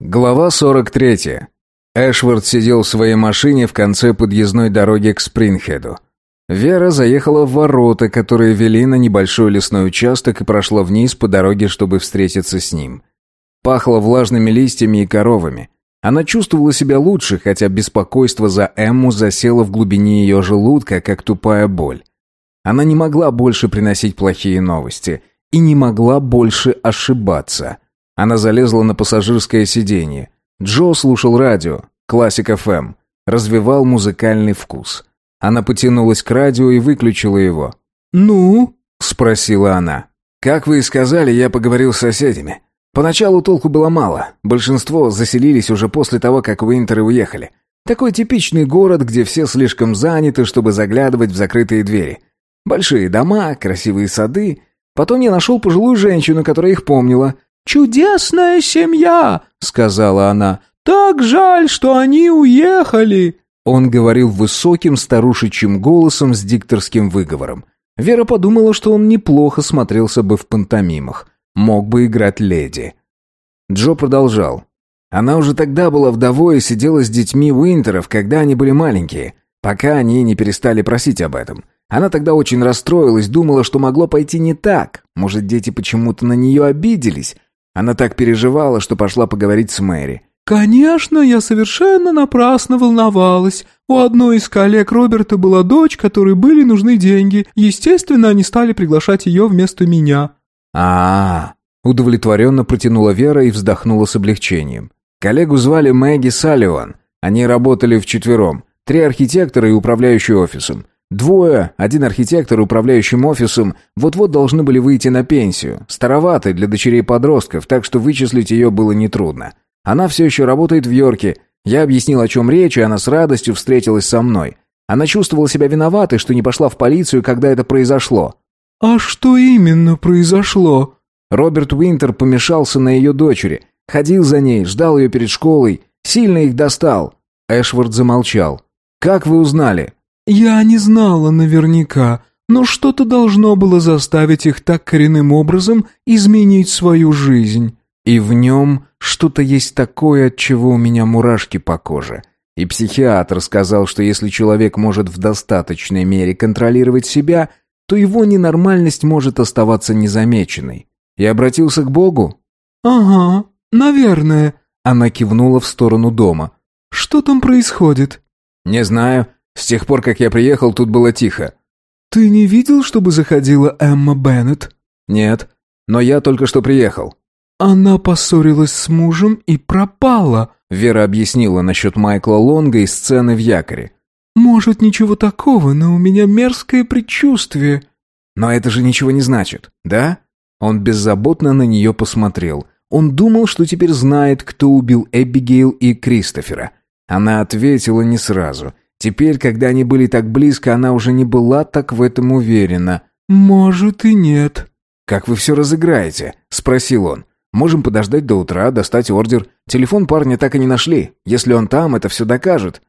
Глава 43. Эшвард сидел в своей машине в конце подъездной дороги к Спрингхеду. Вера заехала в ворота, которые вели на небольшой лесной участок и прошла вниз по дороге, чтобы встретиться с ним. Пахло влажными листьями и коровами. Она чувствовала себя лучше, хотя беспокойство за Эмму засело в глубине ее желудка, как тупая боль. Она не могла больше приносить плохие новости и не могла больше ошибаться. Она залезла на пассажирское сиденье. Джо слушал радио, классик ФМ, развивал музыкальный вкус. Она потянулась к радио и выключила его. «Ну?» — спросила она. «Как вы и сказали, я поговорил с соседями. Поначалу толку было мало. Большинство заселились уже после того, как Уинтеры уехали. Такой типичный город, где все слишком заняты, чтобы заглядывать в закрытые двери. Большие дома, красивые сады. Потом я нашел пожилую женщину, которая их помнила. «Чудесная семья!» — сказала она. «Так жаль, что они уехали!» Он говорил высоким старушечьим голосом с дикторским выговором. Вера подумала, что он неплохо смотрелся бы в пантомимах. Мог бы играть леди. Джо продолжал. Она уже тогда была вдовой и сидела с детьми Уинтеров, когда они были маленькие, пока они не перестали просить об этом. Она тогда очень расстроилась, думала, что могло пойти не так. Может, дети почему-то на нее обиделись. Она так переживала, что пошла поговорить с Мэри. «Конечно, я совершенно напрасно волновалась. У одной из коллег Роберта была дочь, которой были нужны деньги. Естественно, они стали приглашать ее вместо меня». А, -а, -а удовлетворенно протянула Вера и вздохнула с облегчением. Коллегу звали Мэгги Салливан. Они работали вчетвером. Три архитектора и управляющий офисом. Двое, один архитектор управляющим офисом, вот-вот должны были выйти на пенсию. Староваты для дочерей подростков, так что вычислить ее было нетрудно. Она все еще работает в Йорке. Я объяснил, о чем речь, и она с радостью встретилась со мной. Она чувствовала себя виноватой, что не пошла в полицию, когда это произошло. «А что именно произошло?» Роберт Уинтер помешался на ее дочери. Ходил за ней, ждал ее перед школой. Сильно их достал. Эшвард замолчал. «Как вы узнали?» «Я не знала наверняка, но что-то должно было заставить их так коренным образом изменить свою жизнь». И в нем что-то есть такое, от чего у меня мурашки по коже. И психиатр сказал, что если человек может в достаточной мере контролировать себя, то его ненормальность может оставаться незамеченной. И обратился к Богу? «Ага, наверное», — она кивнула в сторону дома. «Что там происходит?» «Не знаю. С тех пор, как я приехал, тут было тихо». «Ты не видел, чтобы заходила Эмма Беннет?» «Нет, но я только что приехал». «Она поссорилась с мужем и пропала», — Вера объяснила насчет Майкла Лонга и сцены в якоре. «Может, ничего такого, но у меня мерзкое предчувствие». «Но это же ничего не значит, да?» Он беззаботно на нее посмотрел. Он думал, что теперь знает, кто убил Эбигейл и Кристофера. Она ответила не сразу. Теперь, когда они были так близко, она уже не была так в этом уверена. «Может и нет». «Как вы все разыграете?» — спросил он. Можем подождать до утра, достать ордер. Телефон парня так и не нашли. Если он там, это все докажет».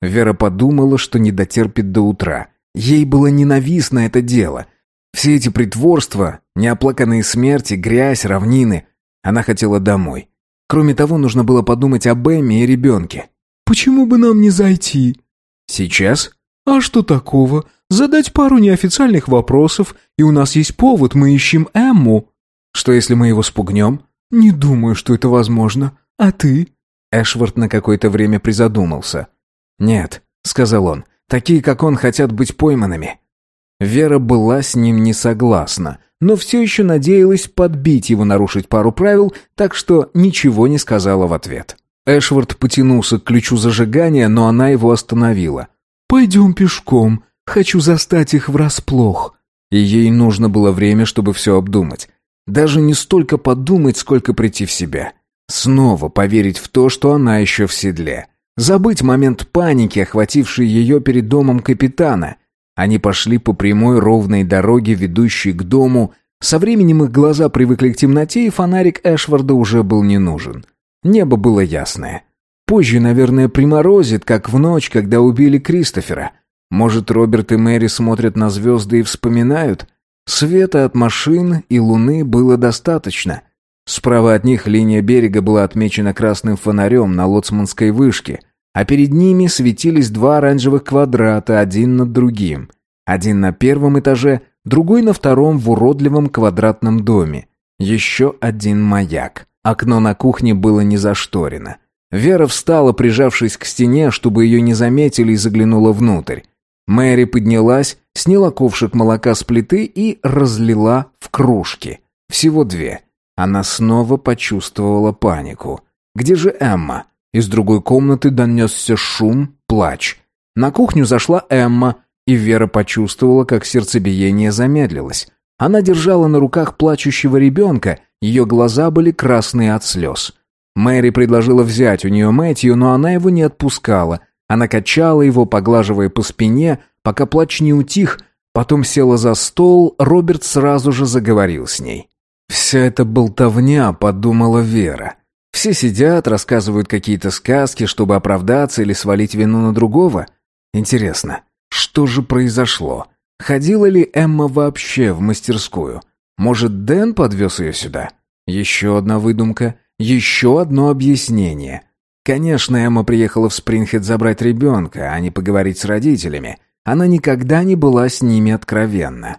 Вера подумала, что не дотерпит до утра. Ей было ненавистно это дело. Все эти притворства, неоплаканные смерти, грязь, равнины. Она хотела домой. Кроме того, нужно было подумать об Эмме и ребенке. «Почему бы нам не зайти?» «Сейчас?» «А что такого? Задать пару неофициальных вопросов, и у нас есть повод, мы ищем Эмму». Что если мы его спугнем? Не думаю, что это возможно. А ты? Эшвард на какое-то время призадумался. Нет, сказал он. Такие, как он, хотят быть пойманными. Вера была с ним не согласна, но все еще надеялась подбить его нарушить пару правил, так что ничего не сказала в ответ. Эшвард потянулся к ключу зажигания, но она его остановила. «Пойдем пешком. Хочу застать их врасплох». И ей нужно было время, чтобы все обдумать. Даже не столько подумать, сколько прийти в себя. Снова поверить в то, что она еще в седле. Забыть момент паники, охвативший ее перед домом капитана. Они пошли по прямой ровной дороге, ведущей к дому. Со временем их глаза привыкли к темноте, и фонарик Эшварда уже был не нужен. Небо было ясное. Позже, наверное, приморозит, как в ночь, когда убили Кристофера. Может, Роберт и Мэри смотрят на звезды и вспоминают? Света от машин и луны было достаточно. Справа от них линия берега была отмечена красным фонарем на лоцманской вышке, а перед ними светились два оранжевых квадрата один над другим. Один на первом этаже, другой на втором в уродливом квадратном доме. Еще один маяк. Окно на кухне было не зашторено. Вера встала, прижавшись к стене, чтобы ее не заметили, и заглянула внутрь. Мэри поднялась, сняла ковшик молока с плиты и разлила в кружки. Всего две. Она снова почувствовала панику. «Где же Эмма?» Из другой комнаты донесся шум, плач. На кухню зашла Эмма, и Вера почувствовала, как сердцебиение замедлилось. Она держала на руках плачущего ребенка, ее глаза были красные от слез. Мэри предложила взять у нее Мэтью, но она его не отпускала. Она качала его, поглаживая по спине, пока плач не утих, потом села за стол, Роберт сразу же заговорил с ней. «Вся эта болтовня», — подумала Вера. «Все сидят, рассказывают какие-то сказки, чтобы оправдаться или свалить вину на другого. Интересно, что же произошло? Ходила ли Эмма вообще в мастерскую? Может, Дэн подвез ее сюда? Еще одна выдумка, еще одно объяснение. Конечно, Эмма приехала в Спрингхед забрать ребенка, а не поговорить с родителями. Она никогда не была с ними откровенна.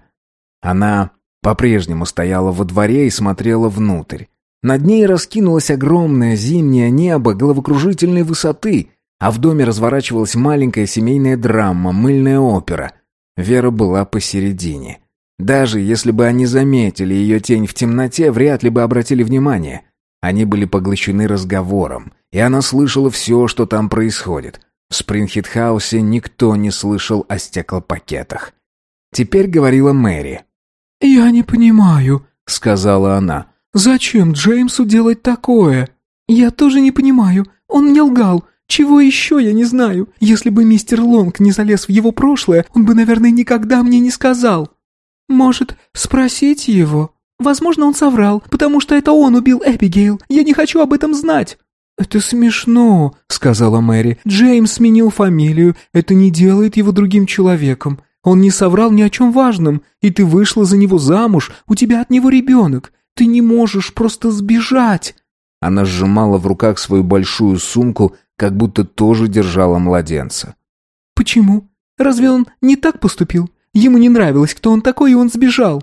Она по-прежнему стояла во дворе и смотрела внутрь. Над ней раскинулось огромное зимнее небо головокружительной высоты, а в доме разворачивалась маленькая семейная драма, мыльная опера. Вера была посередине. Даже если бы они заметили ее тень в темноте, вряд ли бы обратили внимание. Они были поглощены разговором, и она слышала все, что там происходит. В Спрингхит-хаусе никто не слышал о стеклопакетах. Теперь говорила Мэри. «Я не понимаю», — сказала она. «Зачем Джеймсу делать такое?» «Я тоже не понимаю. Он мне лгал. Чего еще я не знаю? Если бы мистер Лонг не залез в его прошлое, он бы, наверное, никогда мне не сказал». «Может, спросить его?» «Возможно, он соврал, потому что это он убил Эбигейл. Я не хочу об этом знать». «Это смешно», — сказала Мэри. «Джеймс сменил фамилию. Это не делает его другим человеком. Он не соврал ни о чем важном, и ты вышла за него замуж, у тебя от него ребенок. Ты не можешь просто сбежать». Она сжимала в руках свою большую сумку, как будто тоже держала младенца. «Почему? Разве он не так поступил? Ему не нравилось, кто он такой, и он сбежал».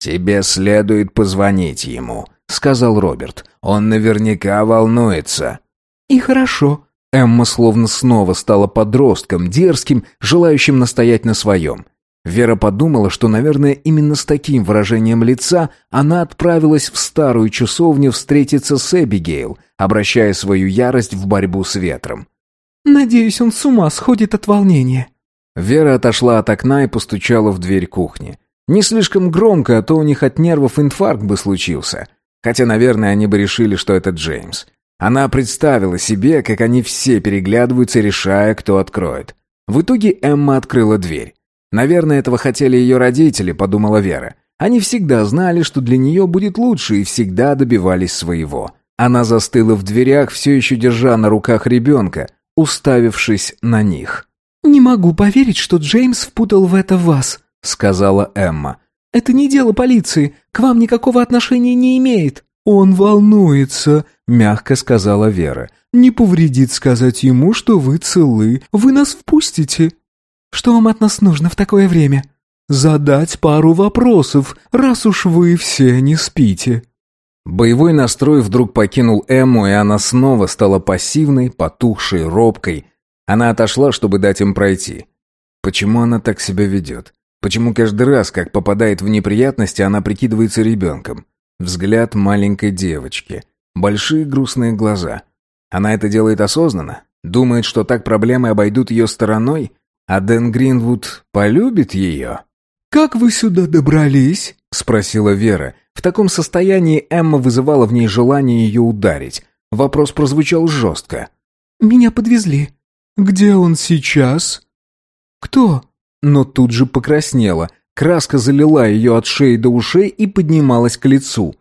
«Тебе следует позвонить ему», — сказал Роберт. «Он наверняка волнуется». «И хорошо. Эмма словно снова стала подростком, дерзким, желающим настоять на своем. Вера подумала, что, наверное, именно с таким выражением лица она отправилась в старую часовню встретиться с Эбигейл, обращая свою ярость в борьбу с ветром. «Надеюсь, он с ума сходит от волнения». Вера отошла от окна и постучала в дверь кухни. Не слишком громко, а то у них от нервов инфаркт бы случился. Хотя, наверное, они бы решили, что это Джеймс. Она представила себе, как они все переглядываются, решая, кто откроет. В итоге Эмма открыла дверь. Наверное, этого хотели ее родители, подумала Вера. Они всегда знали, что для нее будет лучше, и всегда добивались своего. Она застыла в дверях, все еще держа на руках ребенка, уставившись на них. «Не могу поверить, что Джеймс впутал в это вас», — сказала Эмма. «Это не дело полиции, к вам никакого отношения не имеет». «Он волнуется», — мягко сказала Вера. «Не повредит сказать ему, что вы целы. Вы нас впустите». «Что вам от нас нужно в такое время?» «Задать пару вопросов, раз уж вы все не спите». Боевой настрой вдруг покинул Эмму, и она снова стала пассивной, потухшей, робкой. Она отошла, чтобы дать им пройти. Почему она так себя ведет? Почему каждый раз, как попадает в неприятности, она прикидывается ребенком? Взгляд маленькой девочки. Большие грустные глаза. Она это делает осознанно? Думает, что так проблемы обойдут ее стороной? А Дэн Гринвуд полюбит ее? «Как вы сюда добрались?» — спросила Вера. В таком состоянии Эмма вызывала в ней желание ее ударить. Вопрос прозвучал жестко. «Меня подвезли». «Где он сейчас?» «Кто?» Но тут же покраснела — Краска залила ее от шеи до ушей и поднималась к лицу.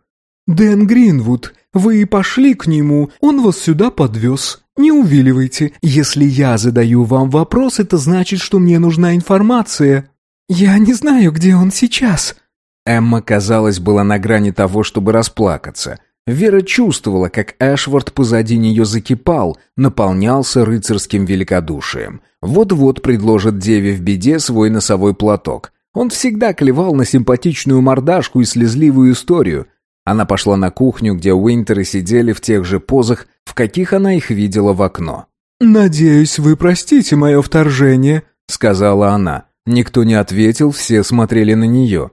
«Дэн Гринвуд, вы и пошли к нему, он вас сюда подвез. Не увиливайте. Если я задаю вам вопрос, это значит, что мне нужна информация. Я не знаю, где он сейчас». Эмма, казалось, была на грани того, чтобы расплакаться. Вера чувствовала, как Эшвард позади нее закипал, наполнялся рыцарским великодушием. Вот-вот предложит деве в беде свой носовой платок. Он всегда клевал на симпатичную мордашку и слезливую историю. Она пошла на кухню, где Уинтеры сидели в тех же позах, в каких она их видела в окно. «Надеюсь, вы простите мое вторжение», — сказала она. Никто не ответил, все смотрели на нее.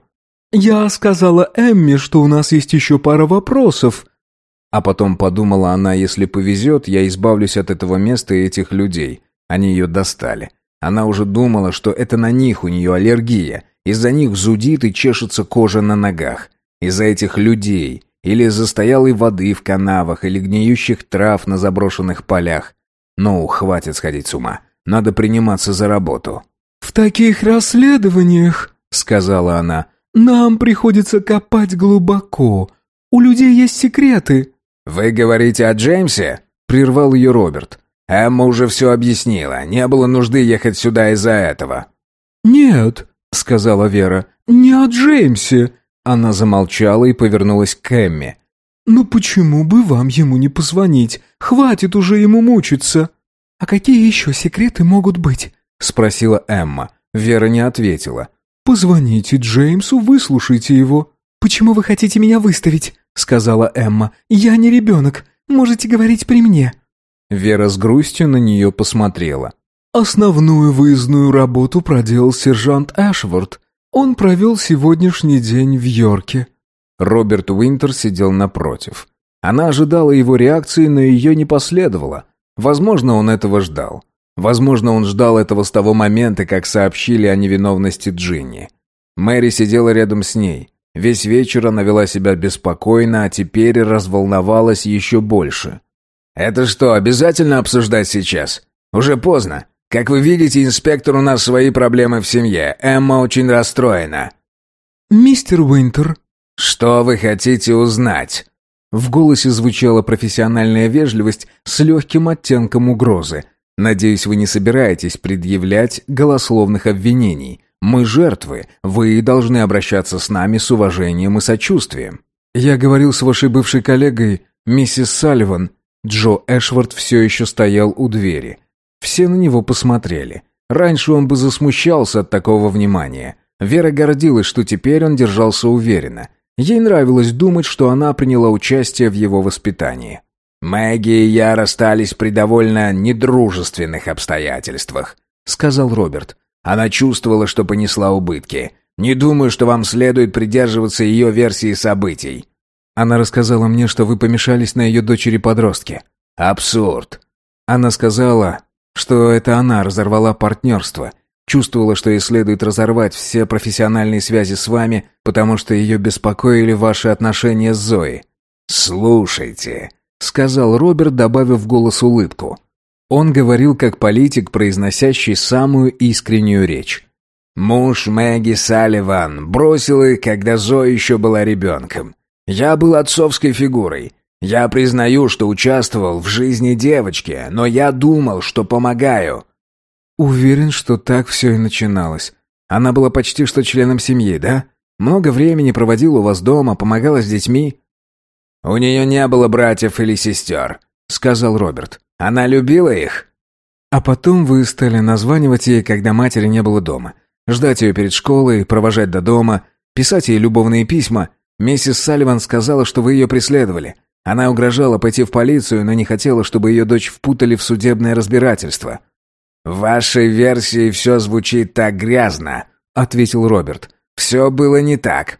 «Я сказала Эмми, что у нас есть еще пара вопросов». А потом подумала она, если повезет, я избавлюсь от этого места и этих людей. Они ее достали. Она уже думала, что это на них у нее аллергия. Из-за них зудит и чешется кожа на ногах. Из-за этих людей. Или застоялой воды в канавах, или гниющих трав на заброшенных полях. Ну, хватит сходить с ума. Надо приниматься за работу. «В таких расследованиях», — сказала она, — «нам приходится копать глубоко. У людей есть секреты». «Вы говорите о Джеймсе?» — прервал ее Роберт. «Эмма уже все объяснила. Не было нужды ехать сюда из-за этого». «Нет», — сказала Вера, — «не о Джеймсе». Она замолчала и повернулась к Эмме. «Ну почему бы вам ему не позвонить? Хватит уже ему мучиться». «А какие еще секреты могут быть?» — спросила Эмма. Вера не ответила. «Позвоните Джеймсу, выслушайте его». «Почему вы хотите меня выставить?» — сказала Эмма. «Я не ребенок. Можете говорить при мне». Вера с грустью на нее посмотрела. «Основную выездную работу проделал сержант Эшворд. Он провел сегодняшний день в Йорке». Роберт Уинтер сидел напротив. Она ожидала его реакции, но ее не последовало. Возможно, он этого ждал. Возможно, он ждал этого с того момента, как сообщили о невиновности Джинни. Мэри сидела рядом с ней. Весь вечер она вела себя беспокойно, а теперь разволновалась еще больше. «Это что, обязательно обсуждать сейчас? Уже поздно. Как вы видите, инспектор, у нас свои проблемы в семье. Эмма очень расстроена». «Мистер Уинтер». «Что вы хотите узнать?» В голосе звучала профессиональная вежливость с легким оттенком угрозы. «Надеюсь, вы не собираетесь предъявлять голословных обвинений. Мы жертвы, вы должны обращаться с нами с уважением и сочувствием». «Я говорил с вашей бывшей коллегой, миссис Салливан», Джо Эшвард все еще стоял у двери. Все на него посмотрели. Раньше он бы засмущался от такого внимания. Вера гордилась, что теперь он держался уверенно. Ей нравилось думать, что она приняла участие в его воспитании. «Мэгги и я расстались при довольно недружественных обстоятельствах», — сказал Роберт. «Она чувствовала, что понесла убытки. Не думаю, что вам следует придерживаться ее версии событий. Она рассказала мне, что вы помешались на ее дочери-подростке. Абсурд. Она сказала, что это она разорвала партнерство. Чувствовала, что ей следует разорвать все профессиональные связи с вами, потому что ее беспокоили ваши отношения с Зоей. «Слушайте», — сказал Роберт, добавив в голос улыбку. Он говорил как политик, произносящий самую искреннюю речь. «Муж Мэгги Салливан бросил их, когда Зоя еще была ребенком. Я был отцовской фигурой. Я признаю, что участвовал в жизни девочки, но я думал, что помогаю. Уверен, что так все и начиналось. Она была почти что членом семьи, да? Много времени проводила у вас дома, помогала с детьми. У нее не было братьев или сестер, сказал Роберт. Она любила их. А потом вы стали названивать ей, когда матери не было дома. Ждать ее перед школой, провожать до дома, писать ей любовные письма. Миссис Салливан сказала, что вы ее преследовали. Она угрожала пойти в полицию, но не хотела, чтобы ее дочь впутали в судебное разбирательство. «В вашей версии все звучит так грязно», — ответил Роберт. «Все было не так».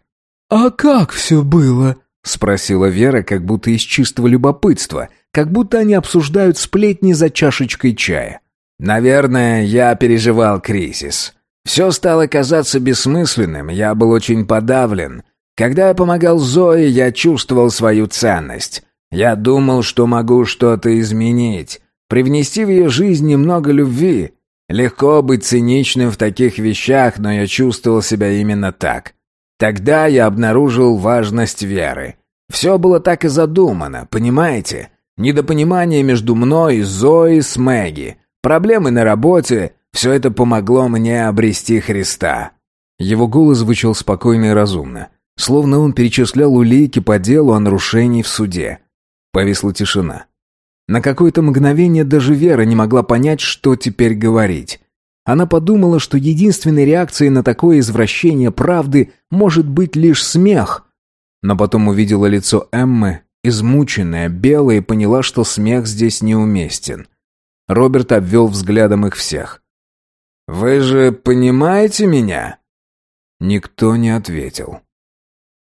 «А как все было?» — спросила Вера, как будто из чистого любопытства, как будто они обсуждают сплетни за чашечкой чая. «Наверное, я переживал кризис. Все стало казаться бессмысленным, я был очень подавлен. Когда я помогал Зое, я чувствовал свою ценность. Я думал, что могу что-то изменить, привнести в ее жизнь немного любви. Легко быть циничным в таких вещах, но я чувствовал себя именно так. Тогда я обнаружил важность веры. Все было так и задумано, понимаете? Недопонимание между мной, Зоей, с Мэгги. Проблемы на работе. Все это помогло мне обрести Христа. Его голос звучал спокойно и разумно. словно он перечислял улики по делу о нарушении в суде. Повисла тишина. На какое-то мгновение даже Вера не могла понять, что теперь говорить. Она подумала, что единственной реакцией на такое извращение правды может быть лишь смех. Но потом увидела лицо Эммы, измученное, белое, и поняла, что смех здесь неуместен. Роберт обвел взглядом их всех. «Вы же понимаете меня?» Никто не ответил.